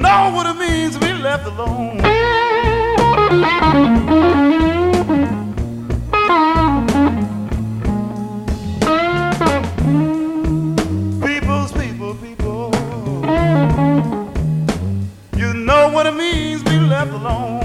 know what it means to be left alone. Alone.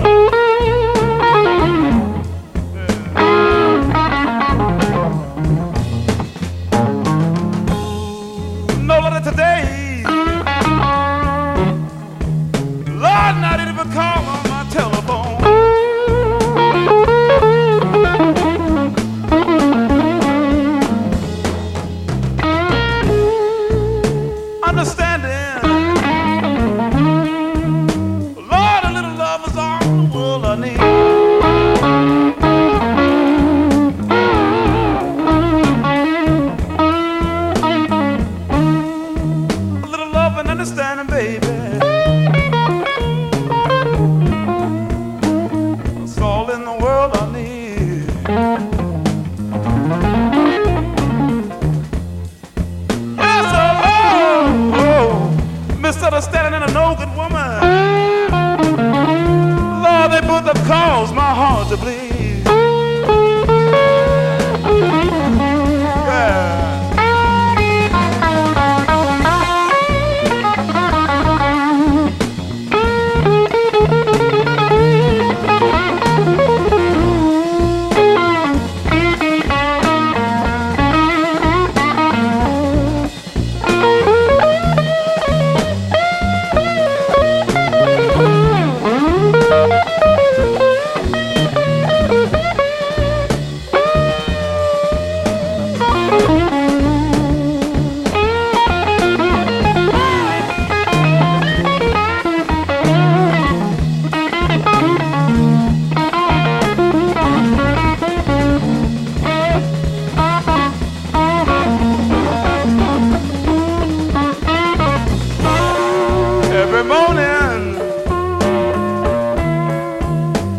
Misunderstanding and a no good woman. Lord, they both have caused my heart to bleed. Morning.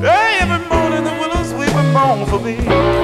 Hey, every morning the willows weep and moan for me.